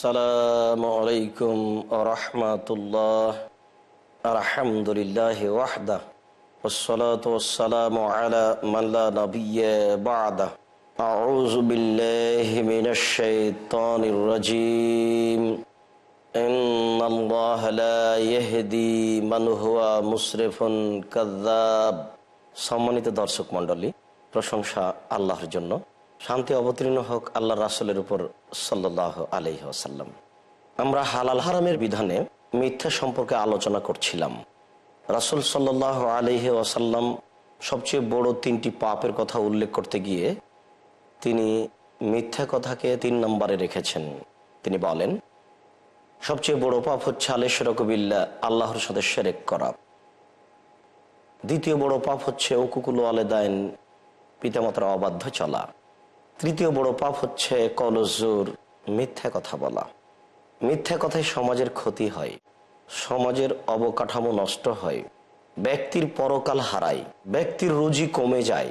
আসসালামু আলাইকুম রহমতুল্লাহ আলহামদুলিল্লাহ ওয়াহদা والصلاة والسلام على من لا نبي بعده أعوذ بالله من الشيطان الرجيم إن الله لا يهدي من هو مسرف كذاب সম্মানিত দর্শক মণ্ডলী প্রশংসা আল্লাহর জন্য শান্তি অবতীর্ণ হোক আল্লাহ রাসুলের উপর সাল্লাহ আলহি আসাল্লাম আমরা হালাল হারামের বিধানে মিথ্যা সম্পর্কে আলোচনা করছিলাম। রাসুল সাল্লাহ আলহি আসাল্লাম সবচেয়ে বড় তিনটি পাপের কথা উল্লেখ করতে গিয়ে তিনি মিথ্যা কথাকে তিন নম্বরে রেখেছেন। তিনি বলেন, সবচেয়ে বড় পাপ হচ্ছে আলেশরকবিল্লা আল্লাহর সাথে সেরেক করা। দ্বিতীয় বড় পাপ হচ্ছে ওকুকুল আলেদায়ন পিতামাতার অবাধ্য চলা। তৃতীয় বড় পাপ হচ্ছে কলজুর। মিথ্যা কথা বলা। মিথ্যা কথায় সমাজের ক্ষতি হয়। সমাজের অবকাঠামো নষ্ট হয়। ব্যক্তির পরকাল হারায়। ব্যক্তির রুজি কমে যায়।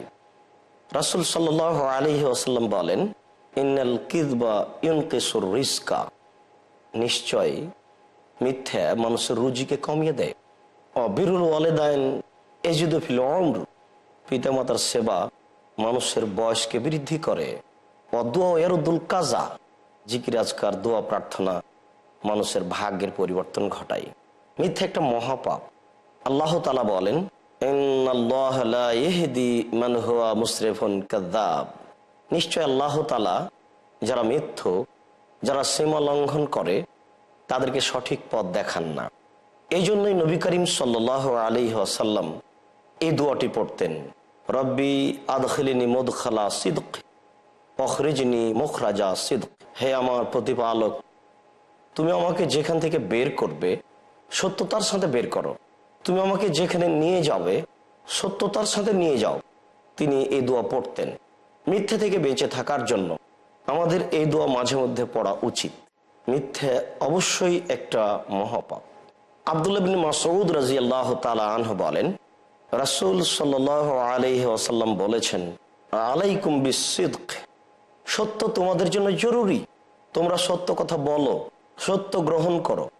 রাসুল সাল আলী আসাল্লাম বলেন, ইন্নাল কিদবা ইউনকেসুর রিস্কা নিশ্চয় মিথ্যা মানুষের রুজিকে কমিয়ে দেয়। অবিরুল ওয়ালেদায়ন এজুদফিল অমর পিতামাতার সেবা মানুষের বয়সকে বৃদ্ধি করে। এরুদ্দুল কাজা। জিকির, আজকার, দোয়া, প্রার্থনা মানুষের ভাগ্যের পরিবর্তন ঘটায়। মিথ্যা একটা মহাপাপ। আল্লাহ তালা বলেন নিশ্চয় আল্লাহ তালা যারা মিথ্য, যারা সীমা লঙ্ঘন করে, তাদেরকে সঠিক পথ দেখান না। এই জন্যই নবী করিম সাল্লাহ আলী আসাল্লাম এই দোয়াটি পড়তেন। রব্বি আদখিলিনী মদখালা সিদ্ক, অখরিজনি মুখরাজা সিদ্ক। হে আমার প্রতিপালক, তুমি আমাকে যেখান থেকে বের করবে, সত্যতার সাথে বের করো। তুমি আমাকে যেখানে নিয়ে যাবে, সত্যতার সাথে নিয়ে যাও। তিনি এই দোয়া পড়তেন মিথ্যে থেকে বেঁচে থাকার জন্য। আমাদের এই দোয়া মাঝে মধ্যে পড়া উচিত। মিথ্যে অবশ্যই একটা মহাপাপ। আবদুল্লাবিন মাসউদ রাজি আল্লাহ তালা আনহ বলেন রাসুল সাল আলহি আসাল্লাম বলেছেন, আলাইকুম বিসিদ্ক। সত্য তোমাদের জন্য জরুরি। তোমরা সত্য কথা বলো, সত্য গ্রহণ করো।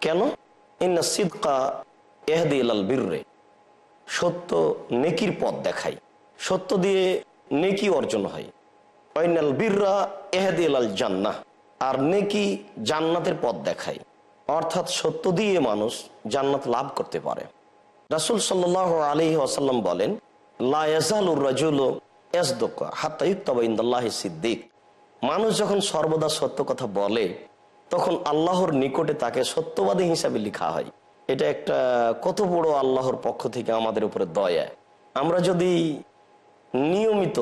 কেন? ইন্না সিদ্কা এহদি বীররে। সত্য নেকির পথ দেখায় সত্য দিয়ে নেকি অর্জন হয়। ঐনাল বীররা এহদি লাল জান্না আর নেকি জান্নাতের পথ দেখায়। অর্থাৎ সত্য দিয়ে মানুষ জান্নাত লাভ করতে পারে। রাসুল সাল্লাহ আলী আসাল্লাম বলেন সিদ্দিক। মানুষ যখন সর্বদা সত্য কথা বলে, তখন আল্লাহর নিকটে তাকে সত্যবাদী হিসাবে লিখা হয়। এটা একটা কত বড় আল্লাহর পক্ষ থেকে আমাদের উপরে দয়া। আমরা যদি নিয়মিত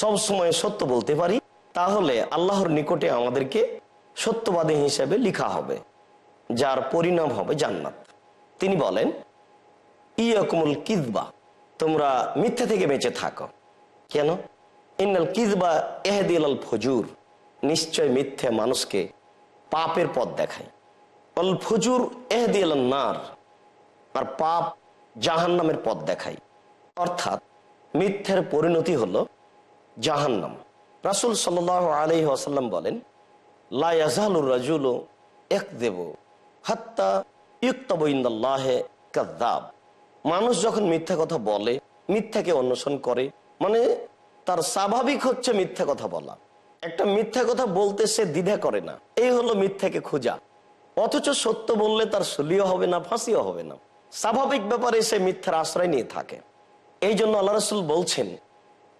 সব সময় সত্য বলতে পারি, তাহলে আল্লাহর নিকটে আমাদেরকে সত্যবাদী হিসাবে লিখা হবে, যার পরিণাম হবে জান্নাত। তিনি বলেন ইয়াকুমুল কিদবা তোমরা মিথ্যা থেকে বেঁচে থাকো। কেন? ইন্নাল কিদবা এহেদিল ফজুর, নিশ্চয় মিথ্যে মানুষকে পাপের পথ দেখায়। অল ফজুর এহেদিল নার, আর পাপ জাহান্নামের পথ দেখায়। অর্থাৎ মিথ্যের পরিণতি হলো জাহান্নাম। রাসুল সাল আলহি আসাল্লাম বলেন রাজুল এক দেব হাত্তা ইন্দাল্লাহে কাদ্দাব মানুষ যখন মিথ্যা কথা বলে, মিথ্যাকে অন্বেষণ করে মানে তার স্বাভাবিক হচ্ছে মিথ্যা কথা বলা। একটা মিথ্যা কথা বলতে সে দ্বিধা করে না। এই হলো মিথ্যাকে খোঁজা। অথচ সত্য বললে তার সলিও হবে না, ফাঁসিও হবে না। স্বাভাবিক ব্যাপারে সে মিথ্যার আশ্রয় নিয়ে থাকে। এই জন্য আল্লাহ রসুল বলছেন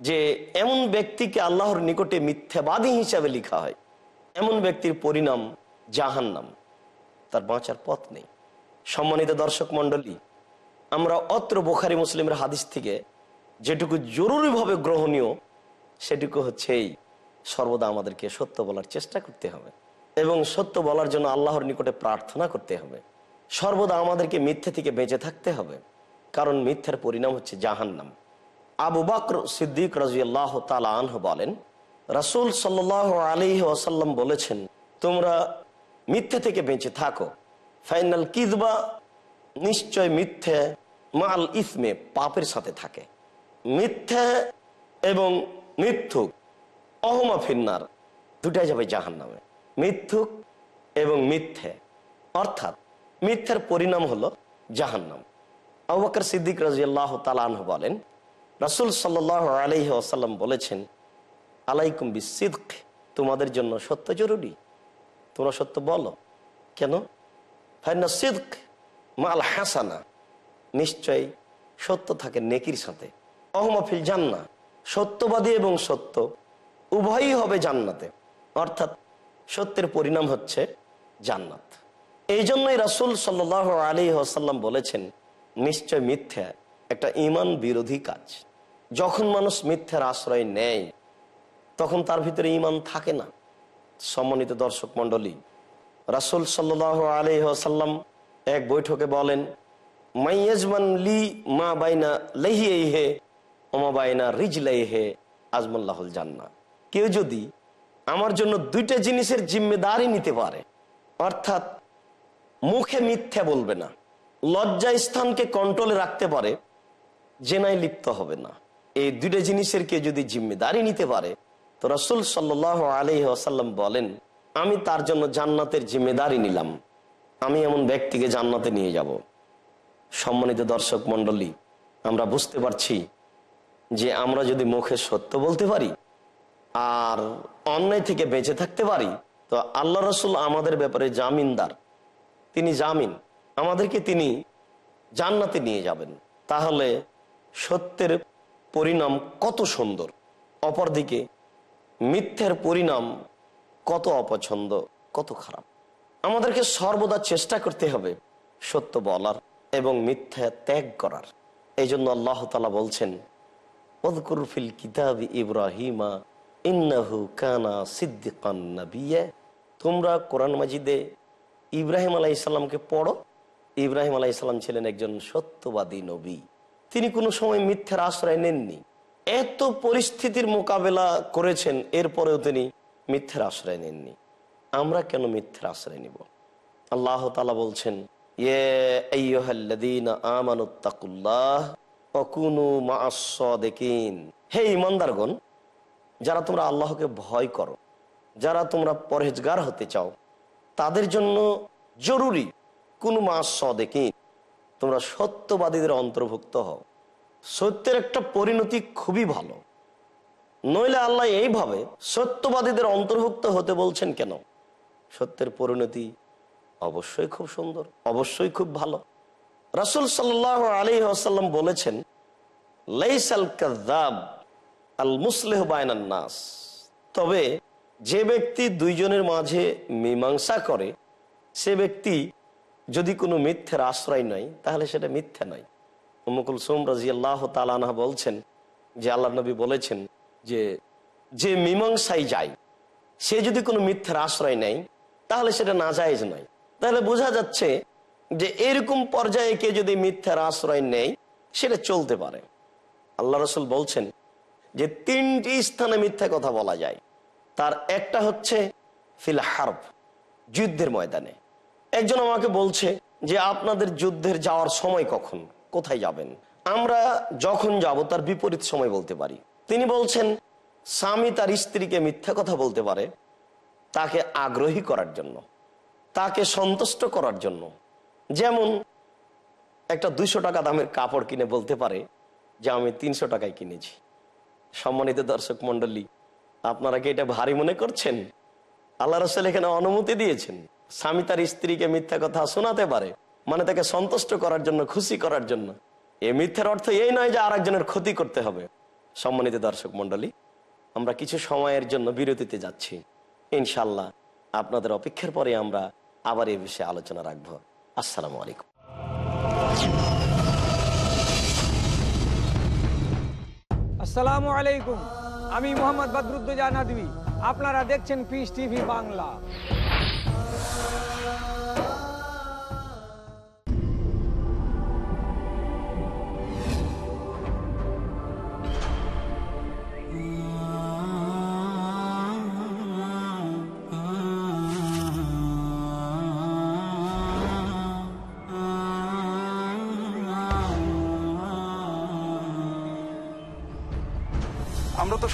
যে, এমন ব্যক্তিকে আল্লাহর নিকটে মিথ্যাবাদী হিসাবে লিখা হয়। এমন ব্যক্তির পরিণাম জাহান্নাম। তার বাঁচার পথ নেই। সম্মানিত দর্শক মণ্ডলী আমরা অত্র বোখারি মুসলিমের হাদিস থেকে যেটুকু জরুরিভাবে গ্রহণীয়, সেটুকু হচ্ছে এই সর্বদা আমাদেরকে সত্য বলার চেষ্টা করতে হবে এবং সত্য বলার জন্য আল্লাহর নিকটে প্রার্থনা করতে হবে। সর্বদা আমাদেরকে মিথ্যে থেকে বেঁচে থাকতে হবে। কারণ মিথ্যার পরিণাম হচ্ছে জাহান্নাম। আবু বকর সিদ্দিক রাজিয়াল্লাহ তালা আনহ বলেন, রাসুল সাল্লাহ আলী ওয়াসাল্লাম বলেছেন, তোমরা মিথ্যে থেকে বেঁচে থাকো। ফাইনাল কিদবা নিশ্চয় মিথ্যে মাল ইসমে পাপের সাথে থাকে। মিথ্যে এবং মিথ্যুক, অহমা ফিন্নার দুটাই যাবে জাহান নামে মিথ্যুক এবং মিথ্যে। অর্থাৎ মিথ্যার পরিণাম হলো জাহান্নাম। আবু বকর সিদ্দিক রাজিয়াল্লাহ তালাহ বলেন, রাসুল সাল্লাহ আলহি আসাল্লাম বলেছেন, আলাইকুম বিসিদ্ক, তোমাদের জন্য সত্য জরুরি। তোমরা সত্য বলো। কেন? ফাইনা সিদ্ক মাল হাসানা নিশ্চয়ই সত্য থাকে নেকির সাথে। অহমাফিল জান্না সত্যবাদী এবং সত্য উভয়ই হবে জান্নাতে। অর্থাৎ সত্যের পরিণাম হচ্ছে জান্নাত। এই জন্যই রাসুল সাল্ল আলী আসাল্লাম বলেছেন, নিশ্চয় মিথ্যা একটা ইমান বিরোধী কাজ। যখন মানুষ মিথ্যার আশ্রয় নেয়, তখন তার ভিতরে ইমান থাকে না। সম্মানিত দর্শক মন্ডলী রাসুল সাল্লাহ আলী আসাল্লাম এক বৈঠকে বলেন লি মা বাইনা লেহি হে ওমা বাইনা রিজলাই কেউ যদি আমার জন্য দুইটা জিনিসের জিম্মেদারি নিতে পারে, অর্থাৎ মুখে মিথ্যা বলবে না, লজ্জা স্থানকে কন্ট্রোলে রাখতে পারে, জেনায় লিপ্ত হবে না। এই দুইটা জিনিসের কে যদি জিম্মেদারি নিতে পারে, তো রসুল সাল্লাহ আলহি আসাল্লাম বলেন, আমি তার জন্য জান্নাতের জিম্মেদারি নিলাম। আমি এমন ব্যক্তিকে জান্নাতে নিয়ে যাব। সম্মানিত দর্শক মন্ডলী আমরা বুঝতে পারছি যে আমরা যদি মুখে সত্য বলতে পারি আর অন্যায় থেকে বেঁচে থাকতে পারি, তো আল্লাহ রসুল আমাদের ব্যাপারে জামিনদার। তিনি জামিন, আমাদেরকে তিনি জান্নাতে নিয়ে যাবেন। তাহলে সত্যের পরিণাম কত সুন্দর, অপরদিকে মিথ্যের পরিণাম কত অপছন্দ, কত খারাপ। আমাদেরকে সর্বদা চেষ্টা করতে হবে সত্য বলার এবং মিথ্যা ত্যাগ করার। এই জন্য আল্লাহ তালা বলছেন কিতাব ইন্নাহু কানা সিদ্দিকান তোমরা কোরআন মাজিদে ইব্রাহিম আলাহ ইসলামকে পড়ো। ইব্রাহিম আলাহ ইসলাম ছিলেন একজন সত্যবাদী নবী। তিনি কোনো সময় মিথ্যার আশ্রয় নেননি। এত পরিস্থিতির মোকাবেলা করেছেন, এরপরেও তিনি মিথ্যার আশ্রয় নেননি। আমরা কেন মিথ্যার আশ্রয় নিব? আল্লাহ তালা বলছেন হে ইমানদারগণ যারা তোমরা আল্লাহকে ভয় করো, যারা তোমরা পরহেজগার হতে চাও, তাদের জন্য জরুরি কোন মাস সদেকিন তোমরা সত্যবাদীদের অন্তর্ভুক্ত হও। সত্যের একটা পরিণতি খুবই ভালো। নইলে আল্লাহ এইভাবে সত্যবাদীদের অন্তর্ভুক্ত হতে বলছেন কেন? সত্যের পরিণতি অবশ্যই খুব সুন্দর, অবশ্যই খুব ভালো। রাসুল সাল্লাহ আলী আসাল্লাম বলেছেন আল মুসলেহ বায়নান নাস। তবে যে ব্যক্তি দুইজনের মাঝে মীমাংসা করে, সে ব্যক্তি যদি কোনো মিথ্যের আশ্রয় নয়, তাহলে সেটা মিথ্যে নয়। মুকুল সোম রাজি আল্লাহ তালানা বলছেন যে আল্লাহ নবী বলেছেন যে যে মীমাংসায় যায়, সে যদি কোনো মিথ্যের আশ্রয় নেয় তাহলে সেটা না জায়েজ নয়। তাহলে বোঝা যাচ্ছে যে এরকম পর্যায়ে কে যদি মিথ্যার আশ্রয় নেয়, সেটা চলতে পারে। আল্লাহ রসুল বলছেন যে তিনটি স্থানে মিথ্যা কথা বলা যায়। তার একটা হচ্ছে ফিল হার্ব, যুদ্ধের ময়দানে। একজন আমাকে বলছে যে আপনাদের যুদ্ধের যাওয়ার সময় কখন, কোথায় যাবেন? আমরা যখন যাব তার বিপরীত সময় বলতে পারি। তিনি বলছেন, স্বামী তার স্ত্রীকে মিথ্যা কথা বলতে পারে তাকে আগ্রহী করার জন্য, তাকে সন্তুষ্ট করার জন্য। যেমন, একটা দুইশো টাকা দামের কাপড় কিনে বলতে পারে যে, আমি তিনশো টাকায় কিনেছি। সম্মানিত দর্শক মন্ডলী আপনারা কি এটা ভারী মনে করছেন? আল্লাহ রসুল এখানে অনুমতি দিয়েছেন। স্বামী তার স্ত্রীকে মিথ্যা কথা শোনাতে পারে মানে তাকে সন্তুষ্ট করার জন্য, খুশি করার জন্য। এ মিথ্যার অর্থ এই নয় যে, আরেকজনের ক্ষতি করতে হবে। সম্মানিত দর্শক মণ্ডলী, আমরা কিছু সময়ের জন্য বিরতিতে যাচ্ছি। ইনশাল্লাহ আপনাদের অপেক্ষার পরে আমরা আবার এ বিষয়ে আলোচনা রাখব। আসসালামু আলাইকুম। আসসালামু আলাইকুম। আমি মোহাম্মদ বদরুদ্দোজা নদী আপনারা দেখছেন পিস টিভি বাংলা।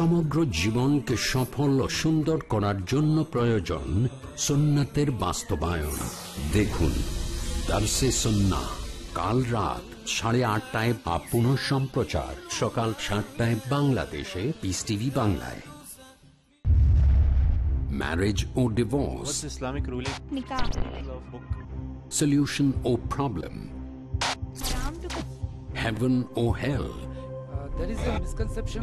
সমগ্র জীবনকে সফল ও সুন্দর করার জন্য প্রয়োজন সুন্নাতের বাস্তবায়ন। দেখুন দার্সে সন্না কাল রাত সাড়ে আটটায় বা পুনঃ সম্প্রচার সকাল সাতটায় বাংলাদেশে পিস টিভি বাংলায়। Marriage O divorce or problem? Haram to heaven or hell? There is a misconception.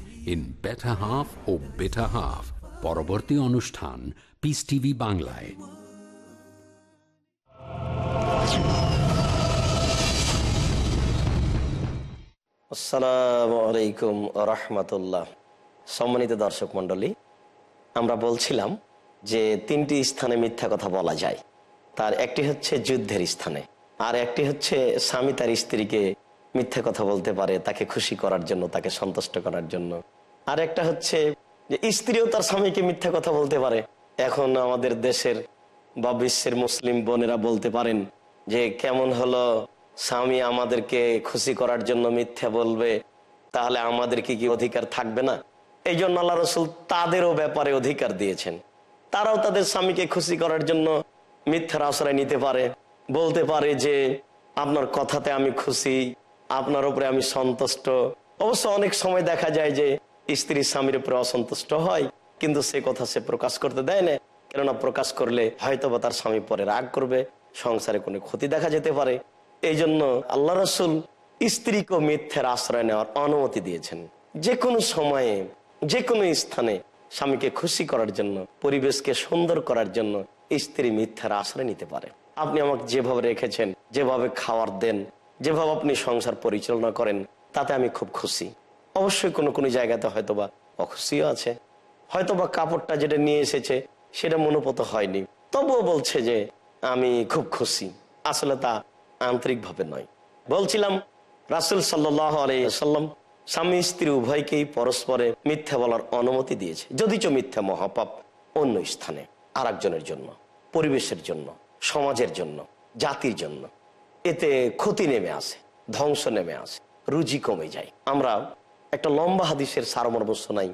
in Better Half or Bitter Half. পরবর্তী অনুষ্ঠান পিস টিভি বাংলায় আসসালামু আলাইকুম রহমতুল্লাহ সম্মানিত দর্শক মণ্ডলী, আমরা বলছিলাম যে তিনটি স্থানে মিথ্যা কথা বলা যায় তার একটি হচ্ছে যুদ্ধের স্থানে, আর একটি হচ্ছে স্বামী তার স্ত্রীকে মিথ্যা কথা বলতে পারে, তাকে খুশি করার জন্য, তাকে সন্তুষ্ট করার জন্য। আর একটা হচ্ছে যে, স্ত্রীও তার স্বামীকে মিথ্যা কথা বলতে পারে। এখন আমাদের দেশের বা বিশ্বের মুসলিম বোনেরা বলতে পারেন যে, কেমন হলো? স্বামী আমাদেরকে খুশি করার জন্য মিথ্যা বলবে, তাহলে আমাদের কি কি অধিকার থাকবে না? এই জন্য আল্লাহ রসুল তাদেরও ব্যাপারে অধিকার দিয়েছেন। তারাও তাদের স্বামীকে খুশি করার জন্য মিথ্যার আশ্রয় নিতে পারে, বলতে পারে যে, আপনার কথাতে আমি খুশি আপনার উপরে আমি সন্তুষ্ট। অবশ্য অনেক সময় দেখা যায় যে স্ত্রী স্বামীর উপরে অসন্তুষ্ট হয়, কিন্তু সে কথা সে প্রকাশ করতে দেয় না। কেননা প্রকাশ করলে হয়তো বা তার স্বামী পরে রাগ করবে, সংসারে কোনো ক্ষতি দেখা যেতে পারে। এই জন্য আল্লাহ রসুল স্ত্রীকে মিথ্যের আশ্রয় নেওয়ার অনুমতি দিয়েছেন। যে কোনো সময়ে যে কোনো স্থানে স্বামীকে খুশি করার জন্য, পরিবেশকে সুন্দর করার জন্য স্ত্রী মিথ্যার আশ্রয় নিতে পারে। আপনি আমাকে যেভাবে রেখেছেন, যেভাবে খাওয়ার দেন যেভাবে আপনি সংসার পরিচালনা করেন, তাতে আমি খুব খুশি। অবশ্যই কোনো কোনো জায়গাতে হয়তোবা অখুশিও আছে। হয়তোবা কাপড়টা যেটা নিয়ে এসেছে, সেটা মনোপত হয়নি। তবুও বলছে যে, আমি খুব খুশি। আসলে তা আন্তরিকভাবে নয়। বলছিলাম, রাসুল সাল্লাহ আলাইসাল্লাম স্বামী স্ত্রী উভয়কেই পরস্পরে মিথ্যা বলার অনুমতি দিয়েছে। যদি যদিচ মিথ্যা মহাপাপ অন্য স্থানে আর জন্য, পরিবেশের জন্য, সমাজের জন্য, জাতির জন্য। এতে ক্ষতি নেমে আসে, ধ্বংস নেমে আসে, রুজি কমে যায়। আমরা একটা লম্বা হাদিসের সারমর্ম শোনাই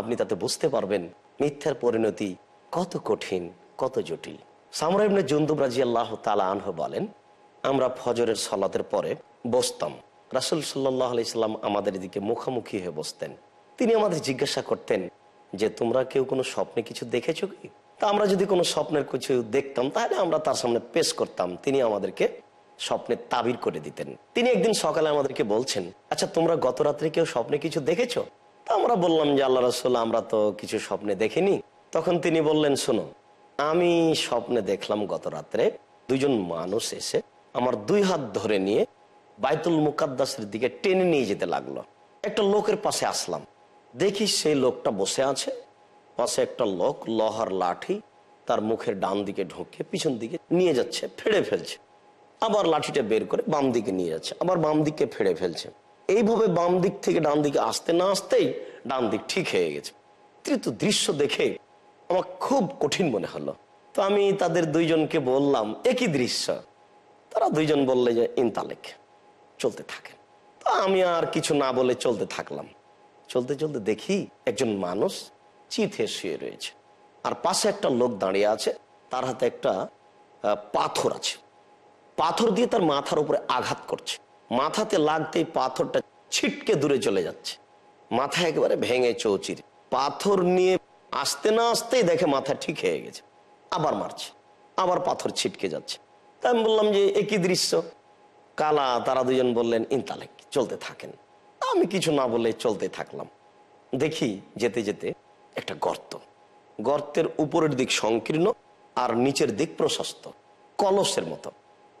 আপনি তাতে বুঝতে পারবেন মিথ্যার পরিণতি কত কঠিন, কত জটিল। সামরাইবনে জন্দুব রাজি আল্লাহ তালা আনহ বলেন, আমরা ফজরের সলাতের পরে বসতাম। রাসুল সাল্লাহ আলাইসাল্লাম আমাদের দিকে মুখোমুখি হয়ে বসতেন। তিনি আমাদের জিজ্ঞাসা করতেন যে, তোমরা কেউ কোনো স্বপ্নে কিছু দেখেছ কি? তা আমরা যদি কোনো স্বপ্নের কিছু দেখতাম, তাহলে আমরা তার সামনে পেশ করতাম। তিনি আমাদেরকে স্বপ্নে তাবির করে দিতেন। তিনি একদিন সকালে আমাদেরকে বলছেন আচ্ছা তোমরা গত রাত্রে কেউ স্বপ্নে কিছু দেখেছ? তা আমরা বললাম যে, আল্লাহ রসুল, আমরা তো কিছু স্বপ্নে দেখিনি। তখন তিনি বললেন, শোনো, আমি স্বপ্নে দেখলাম গত রাত্রে দুজন মানুষ এসে আমার দুই হাত ধরে নিয়ে বাইতুল মুকাদ্দাসের দিকে টেনে নিয়ে যেতে লাগল। একটা লোকের পাশে আসলাম। দেখি সেই লোকটা বসে আছে। পাশে একটা লোক লোহার লাঠি তার মুখের ডান দিকে ঢোকে পিছন দিকে নিয়ে যাচ্ছে, ফেড়ে ফেলছে। আবার লাঠিটা বের করে বাম দিকে নিয়ে যাচ্ছে, আবার বাম দিকে ফেড়ে ফেলছে। এইভাবে বাম দিক থেকে ডান দিকে আসতে না আসতেই ডান দিক ঠিক হয়ে গেছে। তৃতীয় দৃশ্য দেখে আমার খুব কঠিন মনে হলো। তো আমি তাদের দুইজনকে বললাম, একই দৃশ্য। তারা দুইজন বললে যে, ইনতালেক, চলতে থাকেন। তো আমি আর কিছু না বলে চলতে থাকলাম। চলতে চলতে দেখি একজন মানুষ চিথে শুয়ে রয়েছে। আর পাশে একটা লোক দাঁড়িয়ে আছে, তার হাতে একটা পাথর আছে। পাথর দিয়ে তার মাথার উপরে আঘাত করছে। মাথাতে লাগতেই পাথরটা ছিটকে দূরে চলে যাচ্ছে। মাথা একেবারে ভেঙে চৌচির। পাথর নিয়ে আসতে না আসতেই দেখে মাথা ঠিক হয়ে গেছে। আবার মারছে। আবার পাথর ছিটকে যাচ্ছে। তাই আমি বললাম যে একই দৃশ্য? কালা, তারা দুজন বললেন ইনতালেক চলতে থাকেন। আমি কিছু না বলে চলতে থাকলাম। দেখি যেতে যেতে একটা গর্ত। গর্তের উপরের দিক সংকীর্ণ আর নিচের দিক প্রশস্ত। কলসের মতো।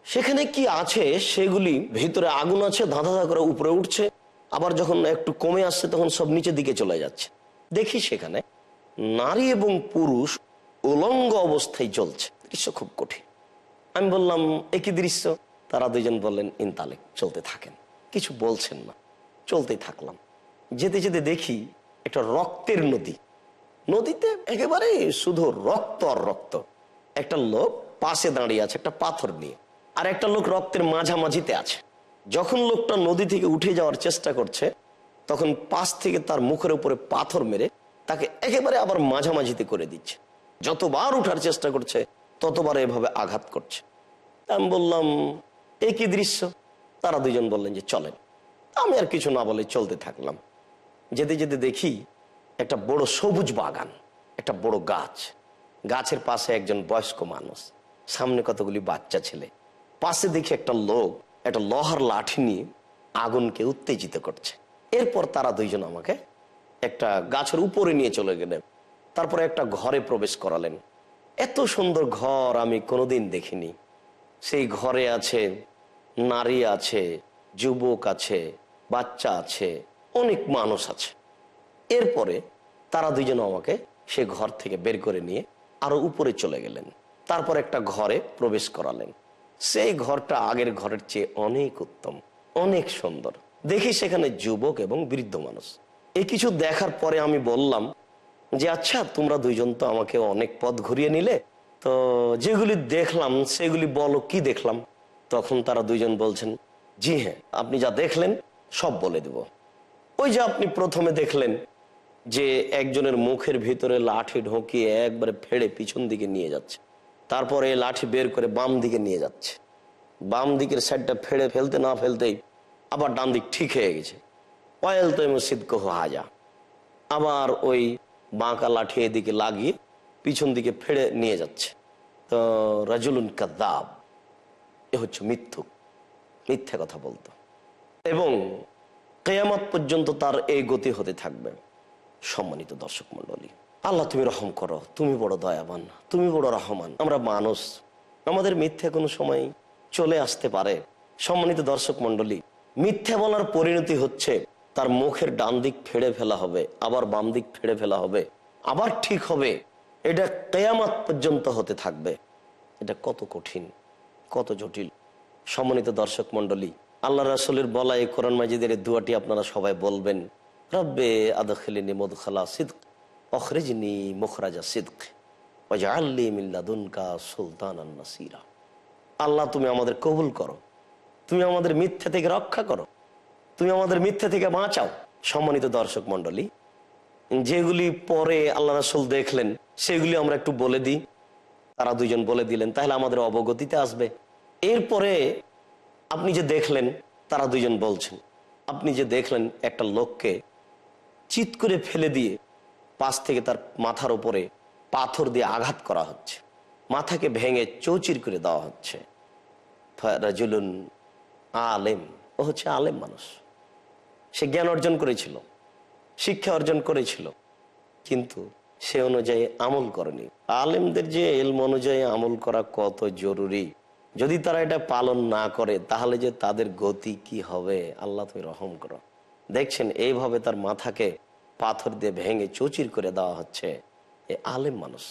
সেখানে কি আছে? সেগুলি ভিতরে আগুন আছে ধাঁধা ধাঁধা করে উপরে উঠছে। আবার যখন একটু কমে আসছে, তখন সব নিচের দিকে চলে যাচ্ছে। দেখি সেখানে নারী এবং পুরুষ উলঙ্গ অবস্থায় চলছে। দৃশ্য খুব কঠিন। আমি বললাম, একই দৃশ্য? তারা দুজন বললেন ইনতালেক চলতে থাকেন। কিছু বলছেন না। চলতেই থাকলাম। যেতে যেতে দেখি একটা রক্তের নদী। নদীতে একেবারে শুধু রক্ত আর রক্ত। একটা লোক পাশে দাঁড়িয়ে আছে, একটা পাথর নিয়ে। আর একটা লোক রক্তের মাঝামাঝিতে আছে। যখন লোকটা নদী থেকে উঠে যাওয়ার চেষ্টা করছে, তখন পাশ থেকে তার মুখের উপরে পাথর মেরে তাকে একেবারে আবার মাঝামাঝিতে করে দিচ্ছে। যতবার উঠার চেষ্টা করছে, ততবার এভাবে আঘাত করছে। আমি বললাম একই দৃশ্য? তারা দুজন বললেন যে, চলেন। আমি আর কিছু না বলে চলতে থাকলাম। যেতে যেতে দেখি একটা বড় সবুজ বাগান, একটা বড় গাছ। গাছের পাশে একজন বয়স্ক মানুষ, সামনে কতগুলি বাচ্চা ছেলে। পাশে দেখি একটা লোক একটা লোহার লাঠি নিয়ে আগুনকে উত্তেজিত করছে। এরপর তারা দুইজন আমাকে একটা গাছের উপরে নিয়ে চলে গেলেন। তারপরে একটা ঘরে প্রবেশ করালেন। এত সুন্দর ঘর আমি কোনোদিন দেখিনি। সেই ঘরে আছে, নারী আছে, যুবক আছে, বাচ্চা আছে, অনেক মানুষ আছে। এরপরে তারা দুজন আমাকে সে ঘর থেকে বের করে নিয়ে আরও উপরে চলে গেলেন। তারপর একটা ঘরে প্রবেশ করালেন। সেই ঘরটা আগের ঘরের চেয়ে অনেক উত্তম, অনেক সুন্দর। দেখি সেখানে যুবক এবং বৃদ্ধ মানুষ। এই কিছু দেখার পরে আমি বললাম যে আচ্ছা তোমরা দুইজন তো আমাকে অনেক পথ ঘুরিয়ে নিলে। তো যেগুলি দেখলাম, সেগুলি বলো, কি দেখলাম? তখন তারা দুইজন বলছেন, জি হ্যাঁ আপনি যা দেখলেন, সব বলে দেব। ওই যে আপনি প্রথমে দেখলেন যে, একজনের মুখের ভিতরে লাঠি ঢোকিয়ে একবারে ফেড়ে পিছন দিকে নিয়ে যাচ্ছে। তারপরে এই লাঠি বের করে বাম দিকে নিয়ে যাচ্ছে। বাম দিকের সাইডটা ফেড়ে ফেলতে না ফেলতেই আবার ডান দিক ঠিক হয়ে গেছে। অয়েল তো মসজিদ কহ হাজা। আবার ওই বাঁকা লাঠি এদিকে লাগিয়ে পিছন দিকে ফেড়ে নিয়ে যাচ্ছে। তো রাজুলুন কাদাব এ হচ্ছে মিথ্যুক মিথ্যা কথা বলতো। এবং কেয়ামত পর্যন্ত তার এই গতি হতে থাকবে, সম্মানিত দর্শক মন্ডলী আল্লাহ তুমি রহম করো, তুমি বড় দয়াবান, তুমি বড় রহমান। আমরা মানুষ, আমাদের মিথ্যে কোনো সময় চলে আসতে পারে। সম্মানিত দর্শক মন্ডলী মিথ্যা বলার পরিণতি হচ্ছে, তার মুখের ডান দিক ফেড়ে ফেলা হবে, আবার বাম দিক ফেড়ে ফেলা হবে, আবার ঠিক হবে। এটা কেয়ামাত পর্যন্ত হতে থাকবে। এটা কত কঠিন, কত জটিল। সম্মানিত দর্শক মন্ডলী আল্লাহ রাসুলের বলা এই কোরআন মাজিদের দুয়াটি আপনারা সবাই বলবেন, রব্বে আদখিলিনি মদখালা সিদ্ক। অখরিজনি মুখরাজা সিদ্ক সুলতানান নাসিরা। আল্লাহ, তুমি আমাদের কবুল করো। তুমি আমাদের মিথ্যা থেকে রক্ষা করো। তুমি আমাদের মিথ্যা থেকে বাঁচাও। সম্মানিত দর্শক মন্ডলী যেগুলি পরে আল্লাহ রাসুল দেখলেন, সেগুলি আমরা একটু বলে দিই। তারা দুজন বলে দিলেন, তাহলে আমাদের অবগতিতে আসবে। এরপরে আপনি যে দেখলেন, তারা দুজন বলছেন, আপনি যে দেখলেন একটা লোককে চিত করে ফেলে দিয়ে পাশ থেকে তার মাথার উপরে পাথর দিয়ে আঘাত করা হচ্ছে। মাথাকে ভেঙে চৌচির করে দেওয়া হচ্ছে। রাজুলুন আলেম, ও হচ্ছে আলেম মানুষ। সে জ্ঞান অর্জন করেছিল, শিক্ষা অর্জন করেছিল, কিন্তু সে অনুযায়ী আমল করেনি। আলেমদের যে এলম অনুযায়ী আমল করা কত জরুরি? যদি তারা এটা পালন না করে, তাহলে যে তাদের গতি কি হবে? আল্লাহ তুমি রহম করো। দেখছেন, এইভাবে তার মাথাকে পাথর দিয়ে ভেঙে চৌচির করে দেওয়া হচ্ছে এ আলেম মানুষ।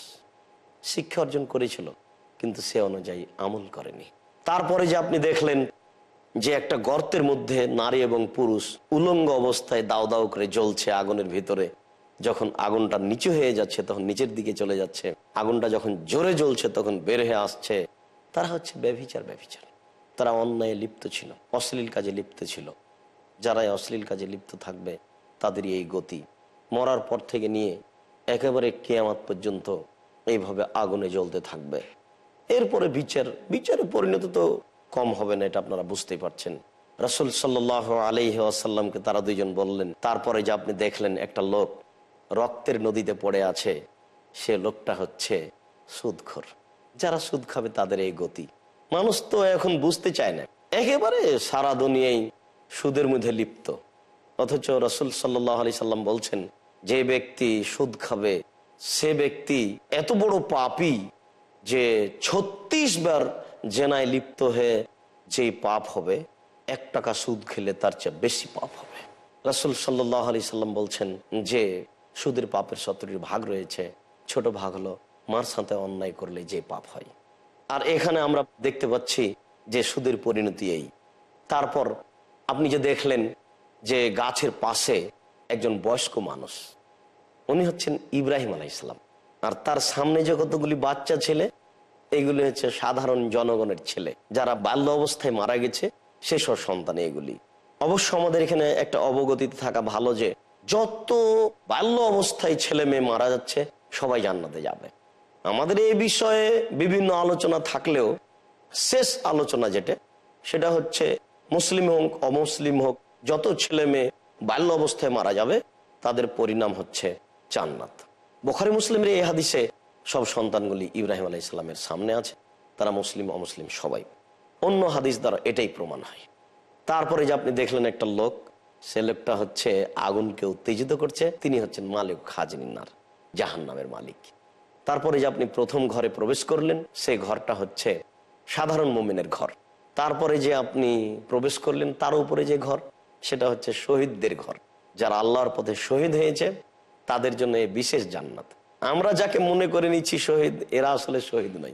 শিক্ষা অর্জন করেছিল, কিন্তু সে অনুযায়ী আমল করেনি। তারপরে যে আপনি দেখলেন যে একটা গর্তের মধ্যে নারী এবং পুরুষ উলঙ্গ অবস্থায় দাও দাও করে জ্বলছে আগুনের ভিতরে, যখন আগুনটা নিচু হয়ে যাচ্ছে তখন নিচের দিকে চলে যাচ্ছে, আগুনটা যখন জোরে জ্বলছে তখন বের হয়ে আসছে। তারা হচ্ছে ব্যভিচার ব্যভিচার। তারা অন্যায় লিপ্ত ছিল, অশ্লীল কাজে লিপ্ত ছিল। যারা অশ্লীল কাজে লিপ্ত থাকবে, তাদেরই এই গতি। মরার পর থেকে নিয়ে একেবারে কেয়ামাত পর্যন্ত এইভাবে আগুনে জ্বলতে থাকবে। এরপরে বিচার বিচারের পরিণত তো কম হবে না, এটা আপনারা বুঝতেই পারছেন। রসুল সাল্লাহ আলহি আসাল্লামকে তারা দুইজন বললেন, তারপরে যে আপনি দেখলেন একটা লোক রক্তের নদীতে পড়ে আছে, সে লোকটা হচ্ছে সুদখোর। যারা সুদ খাবে তাদের এই গতি। মানুষ তো এখন বুঝতে চায় না। একেবারে সারা দুনিয়ায় সুদের মধ্যে লিপ্ত। অথচ রসুল সাল্লাহ আলি সাল্লাম বলছেন যে ব্যক্তি সুদ খাবে, সে ব্যক্তি এত বড় পাপী যে ছত্রিশ বার জেনায় লিপ্ত হয়ে যে পাপ হবে, এক টাকা সুদ খেলে তার চেয়ে বেশি পাপ হবে। রাসুল সাল্লাহ আলি সাল্লাম বলছেন যে, সুদের পাপের সত্তরের ভাগ রয়েছে, ছোট ভাগ হলো মার সাথে অন্যায় করলে যে পাপ হয়। আর এখানে আমরা দেখতে পাচ্ছি যে সুদের পরিণতি এই। তারপর আপনি যে দেখলেন যে গাছের পাশে একজন বয়স্ক মানুষ। উনি হচ্ছেন ইব্রাহিম আলাইসালাম আর তার সামনে যে কতগুলি বাচ্চা ছেলে, এগুলি হচ্ছে সাধারণ জনগণের ছেলে, যারা বাল্য অবস্থায় মারা গেছে সেসব সন্তান এগুলি। অবশ্য আমাদের এখানে একটা অবগতিতে থাকা ভালো যে, যত বাল্য অবস্থায় ছেলে মেয়ে মারা যাচ্ছে, সবাই জান্নাতে যাবে। আমাদের এই বিষয়ে বিভিন্ন আলোচনা থাকলেও, শেষ আলোচনা যেটা, সেটা হচ্ছে মুসলিম হোক, অমুসলিম হোক, যত ছেলে মেয়ে বাল্য অবস্থায় মারা যাবে, তাদের পরিণাম হচ্ছে জান্নাত। বোখারি, মুসলিমের এই হাদিসে সব সন্তানগুলি ইব্রাহিম আলাই ইসলামের সামনে আছে, তারা মুসলিম, অমুসলিম সবাই। অন্য হাদিস দ্বারা এটাই প্রমাণ হয়। তারপরে যে আপনি দেখলেন একটা লোক, সে লোকটা হচ্ছে আগুনকে উত্তেজিত করছে, তিনি হচ্ছেন মালিক খাজনিনার জাহান নামের মালিক। তারপরে যে আপনি প্রথম ঘরে প্রবেশ করলেন সেই ঘরটা হচ্ছে সাধারণ মোমেনের ঘর। তারপরে যে আপনি প্রবেশ করলেন, তার উপরে যে ঘর সেটা হচ্ছে শহীদদের ঘর। যারা আল্লাহর পথে শহীদ হয়েছে, তাদের জন্য এই বিশেষ জান্নাত। আমরা যাকে মনে করে নিচ্ছি শহীদ, এরা আসলে শহীদ নয়।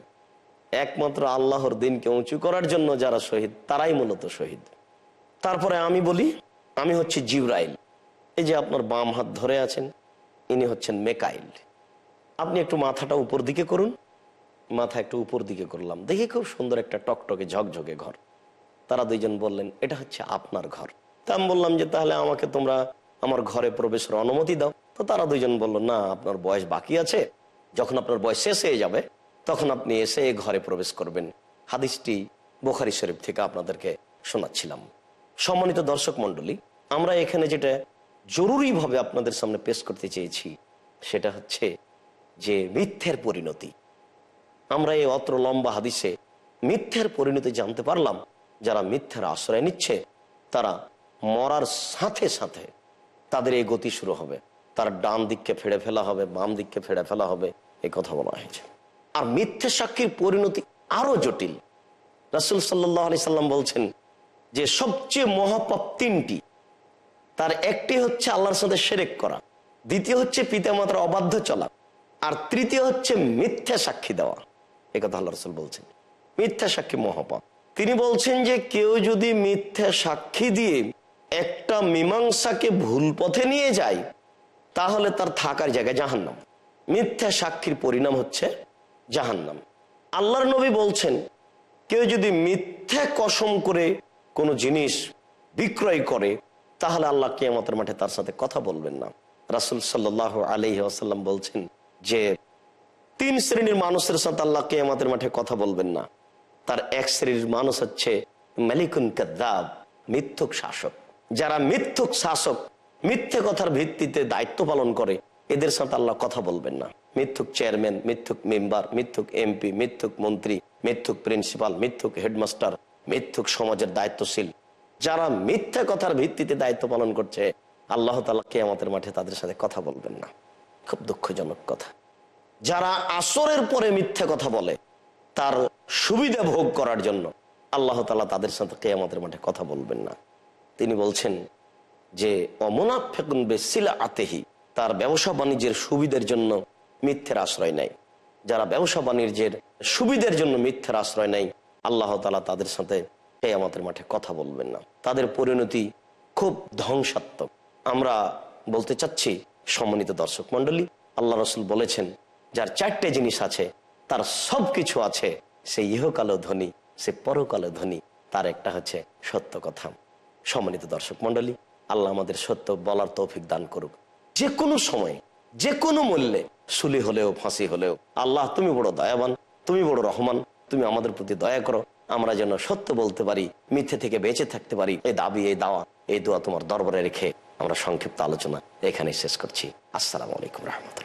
একমাত্র আল্লাহর দিনকে উঁচু করার জন্য যারা শহীদ, তারাই মূলত শহীদ। তারপরে আমি বলি, আমি হচ্ছে জিব্রাইল। এই যে আপনার বাম হাত ধরে আছেন, ইনি হচ্ছেন মেকাইল। আপনি একটু মাথাটা উপর দিকে করুন। মাথা একটু উপর দিকে করলাম। দেখি খুব সুন্দর একটা টকটকে ঝকঝকে ঘর। তারা দুইজন বললেন, এটা হচ্ছে আপনার ঘর। তা আমি বললাম যে, তাহলে আমাকে তোমরা আমার ঘরে প্রবেশের অনুমতি দাও। তো তারা দুইজন বলল, না, আপনার বয়স বাকি আছে। যখন আপনার বয়স শেষ হয়ে যাবে, তখন আপনি এসে ঘরে প্রবেশ করবেন। হাদিসটি বোখারি শরীফ থেকে আপনাদেরকে শোনাচ্ছিলাম। সম্মানিত দর্শক মন্ডলী আমরা এখানে যেটা জরুরিভাবে আপনাদের সামনে পেশ করতে চেয়েছি, সেটা হচ্ছে যে মিথ্যের পরিণতি। আমরা এই অত্র লম্বা হাদিসে মিথ্যের পরিণতি জানতে পারলাম। যারা মিথ্যের আশ্রয় নিচ্ছে, তারা মরার সাথে সাথে তাদের এই গতি শুরু হবে। তার ডান দিককে ফেড়ে ফেলা হবে, বাম দিককে ফেড়ে ফেলা হবে এই কথা বলা হয়েছে। আর মিথ্যে সাক্ষীর পরিণতি আরও জটিল। রাসুল সাল্লাহ সাল্লাম বলছেন যে, সবচেয়ে মহাপাপ তিনটি। তার একটি হচ্ছে আল্লাহর সাথে সেরেক করা। দ্বিতীয় হচ্ছে পিতামাতার অবাধ্য চলা। আর তৃতীয় হচ্ছে মিথ্যা সাক্ষী দেওয়া। এ কথা আল্লাহ রসুল বলছেন। মিথ্যা সাক্ষী মহাপাপ। তিনি বলছেন যে, কেউ যদি মিথ্যা সাক্ষী দিয়ে একটা মীমাংসাকে ভুল পথে নিয়ে যায়, তাহলে তার থাকার জায়গায় জাহান্নাম। মিথ্যা সাক্ষীর পরিণাম হচ্ছে জাহান্নাম। আল্লাহর নবী বলছেন, কেউ যদি মিথ্যা কসম করে কোনো জিনিস বিক্রয় করে, তাহলে আল্লাহ কেয়ামতের মাঠে তার সাথে কথা বলবেন না। রাসুল সাল্লাহ আলহি আসাল্লাম বলছেন যে, তিন শ্রেণির মানুষের সাথে আল্লাহ কেয়ামতের মাঠে কথা বলবেন না। তার এক শ্রেণির মানুষ হচ্ছে মালিকুন কাদ্দাব, মিথ্যুক শাসক। যারা মিথ্যুক শাসক, মিথ্যে কথার ভিত্তিতে দায়িত্ব পালন করে, এদের সাথে আল্লাহ কথা বলবেন না। মিথ্যুক চেয়ারম্যান, মিথ্যুক মেম্বার, মিথ্যুক এমপি, মিথ্যুক মন্ত্রী, মিথ্যুক প্রিন্সিপাল, মিথ্যুক হেডমাস্টার, মিথ্যুক সমাজের দায়িত্বশীল। যারা মিথ্যা কথার ভিত্তিতে দায়িত্ব পালন করছে, আল্লাহ তালা কে আমাদের মাঠে তাদের সাথে কথা বলবেন না। খুব দুঃখজনক কথা। যারা আসরের পরে মিথ্যে কথা বলে, তার সুবিধা ভোগ করার জন্য আল্লাহ তালা তাদের সাথে কে আমাদের মাঠে কথা বলবেন না। তিনি বলছেন যে অমনা ফেকুন বেসিলা আতেহি তার ব্যবসা বাণিজ্যের সুবিধের জন্য মিথ্যের আশ্রয় নেয়। যারা ব্যবসা বাণিজ্যের সুবিধের জন্য মিথ্যের আশ্রয় নেয়, আল্লাহ তালা তাদের সাথে কে আমাদের মাঠে কথা বলবেন না। তাদের পরিণতি খুব ধ্বংসাত্মক। আমরা বলতে চাচ্ছি, সম্মানিত দর্শক মন্ডলী আল্লাহ রসুল বলেছেন, যার চারটে জিনিস আছে, তার সব কিছু আছে, সে ইহকালো ধনী, সে পরকালো ধনী, তার একটা হচ্ছে সত্য কথা। সম্মানিত দর্শক মন্ডলী আল্লাহ আমাদের সত্য বলার তৌফিক দান করুক। যে কোনো সময়ে, যে কোনো মূল্যে, সুলি হলেও, ফাঁসি হলেও, আল্লাহ তুমি বড় দয়াবান, তুমি বড় রহমান, তুমি আমাদের প্রতি দয়া করো, আমরা যেন সত্য বলতে পারি, মিথ্যে থেকে বেঁচে থাকতে পারি, এই দাবি, এই দাওয়া, এই দোয়া তোমার দরবারে রেখে আমরা সংক্ষিপ্ত আলোচনা এখানে শেষ করছি। আসসালামু আলাইকুম রহমতুল্লাহ।